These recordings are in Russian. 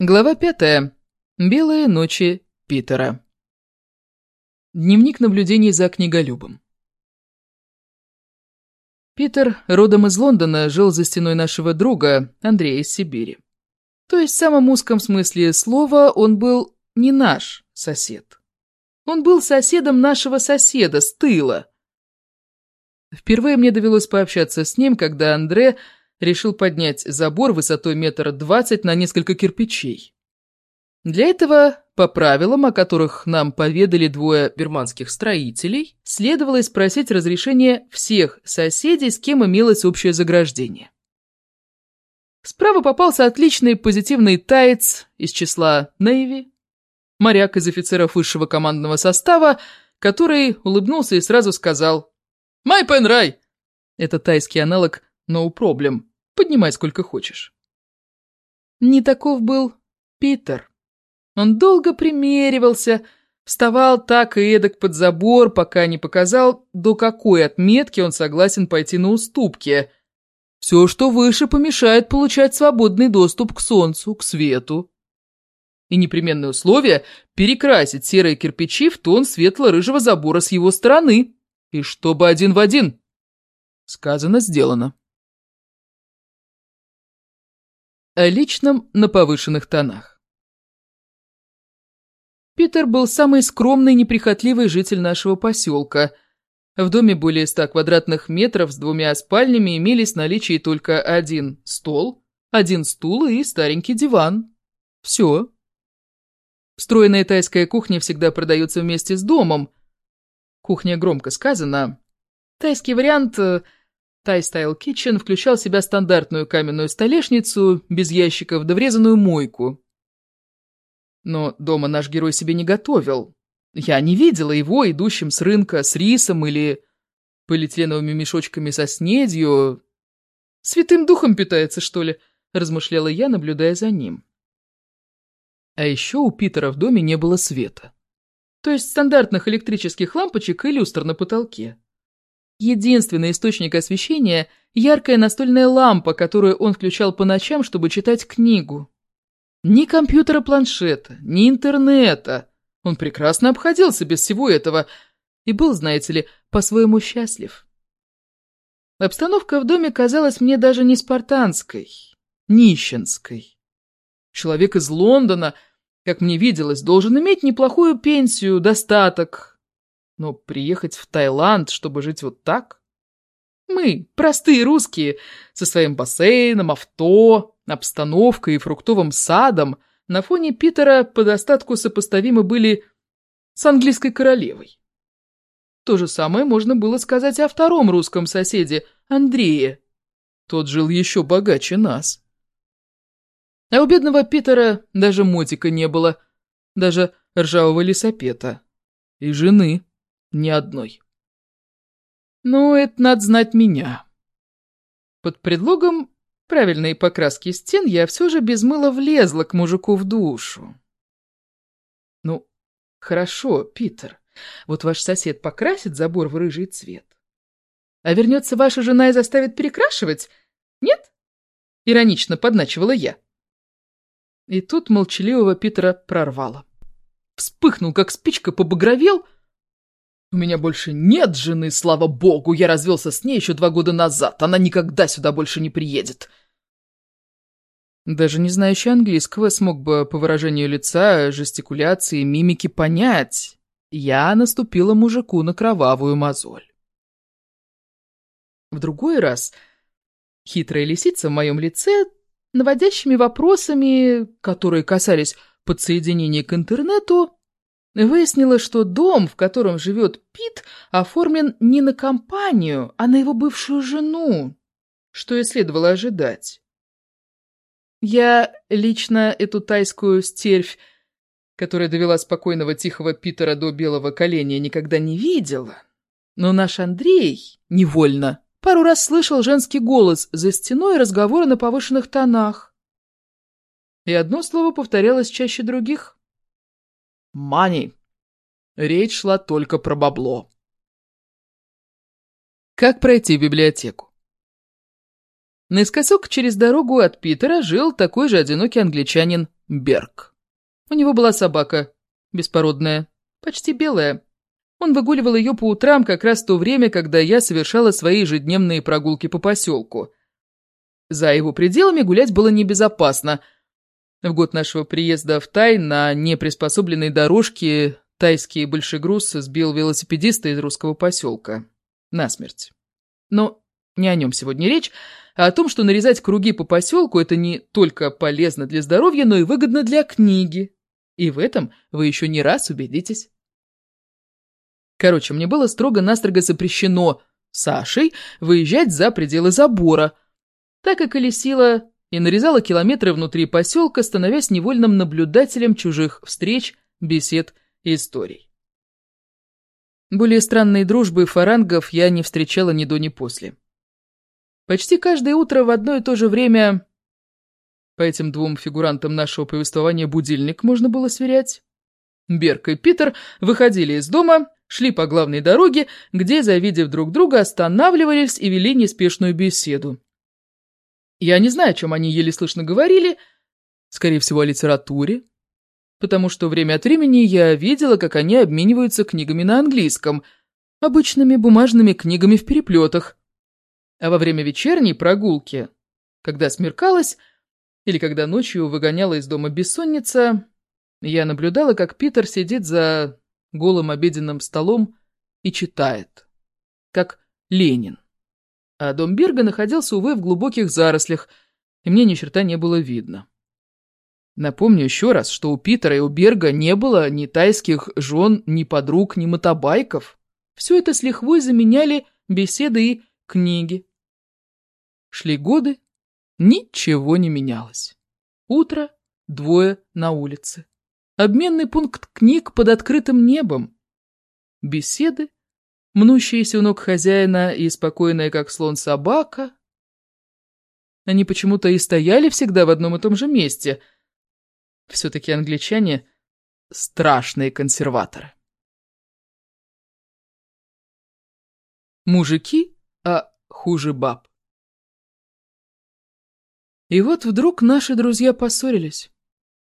Глава пятая. Белые ночи Питера. Дневник наблюдений за книголюбом. Питер, родом из Лондона, жил за стеной нашего друга, Андрея из Сибири. То есть в самом узком смысле слова он был не наш сосед. Он был соседом нашего соседа с тыла. Впервые мне довелось пообщаться с ним, когда Андре решил поднять забор высотой метра двадцать на несколько кирпичей. Для этого, по правилам, о которых нам поведали двое берманских строителей, следовало спросить разрешение всех соседей, с кем имелось общее заграждение. Справа попался отличный позитивный таец из числа Нейви, моряк из офицеров высшего командного состава, который улыбнулся и сразу сказал «Май пен рай!» Это тайский аналог No problem. Поднимай сколько хочешь. Не таков был Питер. Он долго примеривался, вставал так и эдак под забор, пока не показал, до какой отметки он согласен пойти на уступки. Все, что выше, помешает получать свободный доступ к солнцу, к свету. И непременное условие – перекрасить серые кирпичи в тон светло-рыжего забора с его стороны. И чтобы один в один. Сказано, сделано. О личном на повышенных тонах. Питер был самый скромный и неприхотливый житель нашего поселка. В доме более ста квадратных метров с двумя спальнями имелись в наличии только один стол, один стул и старенький диван. Все. Встроенная тайская кухня всегда продается вместе с домом. Кухня громко сказана. Тайский вариант Thai Style Kitchen включал в себя стандартную каменную столешницу, без ящиков, да врезанную мойку. Но дома наш герой себе не готовил. Я не видела его идущим с рынка с рисом или полиэтиленовыми мешочками со снедью. «Святым духом питается, что ли?» – размышляла я, наблюдая за ним. А еще у Питера в доме не было света. То есть стандартных электрических лампочек и люстр на потолке. Единственный источник освещения – яркая настольная лампа, которую он включал по ночам, чтобы читать книгу. Ни компьютера-планшета, ни интернета. Он прекрасно обходился без всего этого и был, знаете ли, по-своему счастлив. Обстановка в доме казалась мне даже не спартанской, нищенской. Человек из Лондона, как мне виделось, должен иметь неплохую пенсию, достаток, но приехать в Таиланд, чтобы жить вот так? Мы, простые русские, со своим бассейном, авто, обстановкой и фруктовым садом, на фоне Питера по достатку сопоставимы были с английской королевой. То же самое можно было сказать о втором русском соседе, Андрее. Тот жил еще богаче нас. А у бедного Питера даже мотика не было, даже ржавого лесопета. И жены. Ни одной. Ну, это надо знать меня. Под предлогом правильной покраски стен я все же без мыла влезла к мужику в душу. Ну, хорошо, Питер, вот ваш сосед покрасит забор в рыжий цвет. А вернется ваша жена и заставит перекрашивать? Нет? Иронично подначивала я. И тут молчаливого Питера прорвало. Вспыхнул, как спичка, побагровел — у меня больше нет жены, слава богу. Я развелся с ней еще два года назад. Она никогда сюда больше не приедет. Даже не знающий английского смог бы по выражению лица, жестикуляции, мимики понять. Я наступила мужику на кровавую мозоль. В другой раз хитрая лисица в моем лице, наводящими вопросами, которые касались подсоединения к интернету, Выяснилось, что дом, в котором живет Пит, оформлен не на компанию, а на его бывшую жену, что и следовало ожидать. Я лично эту тайскую стервь, которая довела спокойного тихого Питера до белого коленя, никогда не видела. Но наш Андрей невольно пару раз слышал женский голос за стеной разговоры на повышенных тонах. И одно слово повторялось чаще других. Money. Речь шла только про бабло. Как пройти в библиотеку? Наискосок через дорогу от Питера жил такой же одинокий англичанин Берг. У него была собака, беспородная, почти белая. Он выгуливал ее по утрам как раз в то время, когда я совершала свои ежедневные прогулки по поселку. За его пределами гулять было небезопасно. В год нашего приезда в Тай на неприспособленной дорожке тайский большегруз сбил велосипедиста из русского поселка. Насмерть. Но не о нем сегодня речь, а о том, что нарезать круги по поселку – это не только полезно для здоровья, но и выгодно для книги. И в этом вы еще не раз убедитесь. Короче, мне было строго-настрого запрещено Сашей выезжать за пределы забора. Так и колесила и нарезала километры внутри поселка, становясь невольным наблюдателем чужих встреч, бесед и историй. Более странные дружбы фарангов я не встречала ни до, ни после. Почти каждое утро в одно и то же время... По этим двум фигурантам нашего повествования будильник можно было сверять. Берк и Питер выходили из дома, шли по главной дороге, где, завидев друг друга, останавливались и вели неспешную беседу. Я не знаю, о чем они еле слышно говорили, скорее всего, о литературе, потому что время от времени я видела, как они обмениваются книгами на английском, обычными бумажными книгами в переплетах. А во время вечерней прогулки, когда смеркалось, или когда ночью выгоняла из дома бессонница, я наблюдала, как Питер сидит за голым обеденным столом и читает, как Ленин. А дом Берга находился, увы, в глубоких зарослях, и мне ни черта не было видно. Напомню еще раз, что у Питера и у Берга не было ни тайских жен, ни подруг, ни мотобайков. Все это с лихвой заменяли беседы и книги. Шли годы, ничего не менялось. Утро, двое на улице. Обменный пункт книг под открытым небом. Беседы, мнущиеся у ног хозяина и спокойная, как слон, собака. Они почему-то и стояли всегда в одном и том же месте. Все-таки англичане — страшные консерваторы. Мужики, а хуже баб. И вот вдруг наши друзья поссорились.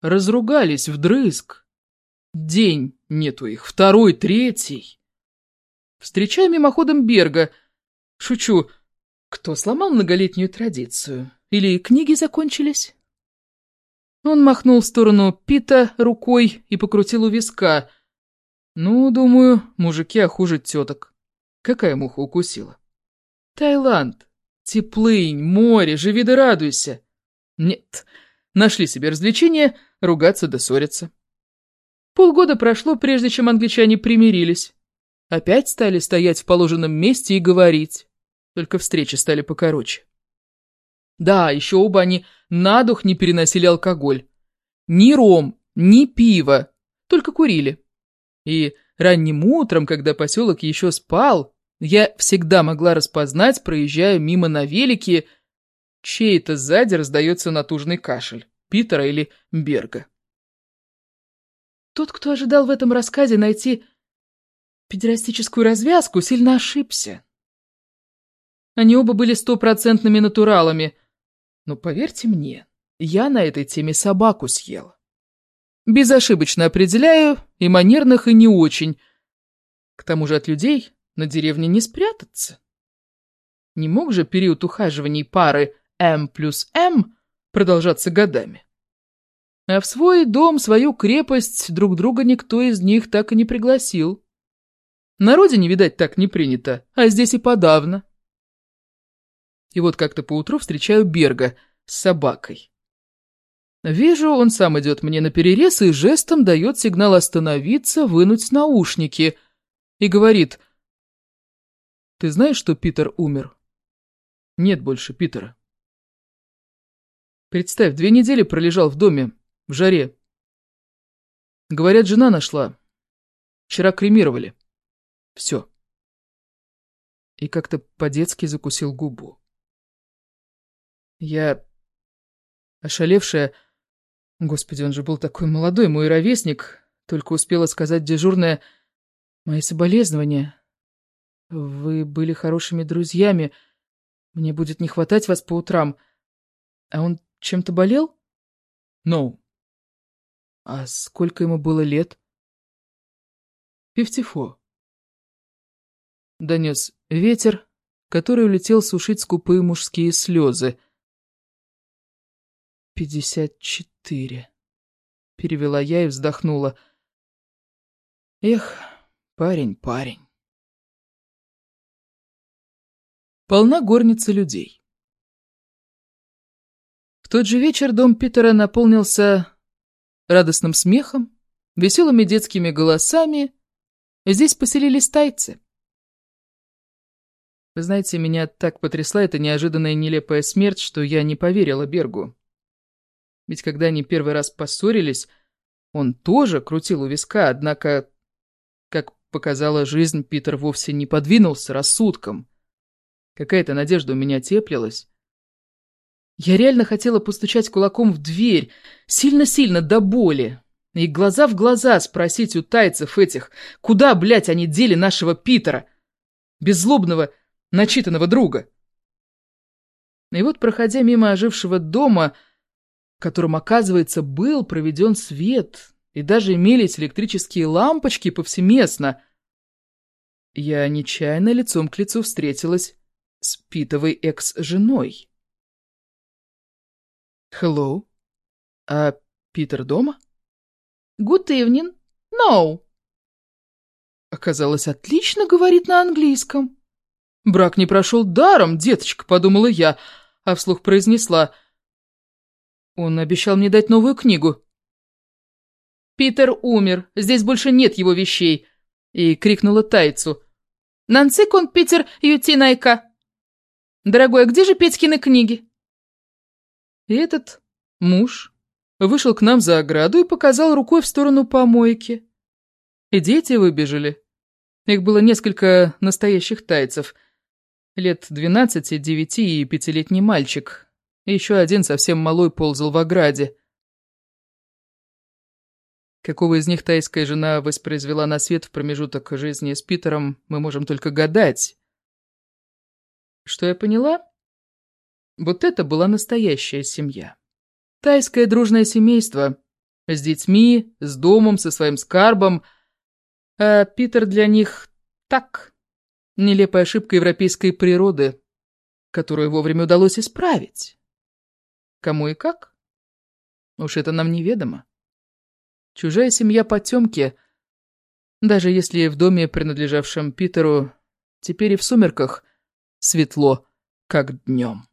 Разругались вдрызг. День нету их, второй, третий. Встречаю мимоходом Берга. Шучу. Кто сломал многолетнюю традицию? Или книги закончились? Он махнул в сторону Пита рукой и покрутил у виска. Ну, думаю, мужики охуже теток. Какая муха укусила? Таиланд. Теплынь, море, живи да радуйся. Нет, нашли себе развлечение ругаться да ссориться. Полгода прошло, прежде чем англичане примирились. Опять стали стоять в положенном месте и говорить. Только встречи стали покороче. Да, еще оба они на дух не переносили алкоголь. Ни ром, ни пиво, только курили. И ранним утром, когда поселок еще спал, я всегда могла распознать, проезжая мимо на велике, чей-то сзади раздается натужный кашель, Питера или Берга. Тот, кто ожидал в этом рассказе найти педерастическую развязку, сильно ошибся. Они оба были стопроцентными натуралами. Но поверьте мне, я на этой теме собаку съела. Безошибочно определяю, и манерных, и не очень. К тому же от людей на деревне не спрятаться. Не мог же период ухаживаний пары М плюс М продолжаться годами. А в свой дом, свою крепость друг друга никто из них так и не пригласил. На родине, видать, так не принято, а здесь и подавно. И вот как-то поутру встречаю Берга с собакой. Вижу, он сам идет мне на перерез и жестом дает сигнал остановиться, вынуть наушники. И говорит, «Ты знаешь, что Питер умер?» «Нет больше Питера». Представь, две недели пролежал в доме, в жаре. Говорят, жена нашла. Вчера кремировали. Все. И как-то по-детски закусил губу. Я, ошалевшая... Господи, он же был такой молодой, мой ровесник, только успела сказать дежурная «Мои соболезнования. Вы были хорошими друзьями. Мне будет не хватать вас по утрам». А он чем-то болел? No. А сколько ему было лет? Фифтифо. Донес ветер, который улетел сушить скупые мужские слезы. «Пятьдесят четыре», — перевела я и вздохнула. «Эх, парень, парень». Полна горница людей. В тот же вечер дом Питера наполнился радостным смехом, веселыми детскими голосами. Здесь поселились тайцы. Вы знаете, меня так потрясла эта неожиданная нелепая смерть, что я не поверила Бергу. Ведь когда они первый раз поссорились, он тоже крутил у виска, однако, как показала жизнь, Питер вовсе не подвинулся рассудком. Какая-то надежда у меня теплилась. Я реально хотела постучать кулаком в дверь, сильно-сильно до боли, и глаза в глаза спросить у тайцев этих, куда, блядь, они дели нашего Питера, беззлобного, начитанного друга. И вот, проходя мимо ожившего дома, в котором, оказывается, был проведен свет, и даже имелись электрические лампочки повсеместно, я нечаянно лицом к лицу встретилась с Питовой экс-женой. «Hello? А Питер дома?» «Good evening. No». Оказалось, отлично говорит на английском. «Брак не прошел даром, деточка», — подумала я, а вслух произнесла. Он обещал мне дать новую книгу. «Питер умер, здесь больше нет его вещей», — и крикнула Тайцу. «Нансикон Питер Ютинайка!» «Дорогой, а где же Петькины книги?» И этот муж вышел к нам за ограду и показал рукой в сторону помойки. И дети выбежали. Их было несколько настоящих тайцев. Лет двенадцати, девяти и пятилетний мальчик. Еще один совсем малой ползал в ограде. Какого из них тайская жена воспроизвела на свет в промежуток жизни с Питером, мы можем только гадать. Что я поняла? Вот это была настоящая семья. Тайское дружное семейство. С детьми, с домом, со своим скарбом. А Питер для них так. Нелепая ошибка европейской природы, которую вовремя удалось исправить. Кому и как? Уж это нам неведомо. Чужая семья потемки, даже если в доме, принадлежавшем Питеру, теперь и в сумерках – светло, как днем.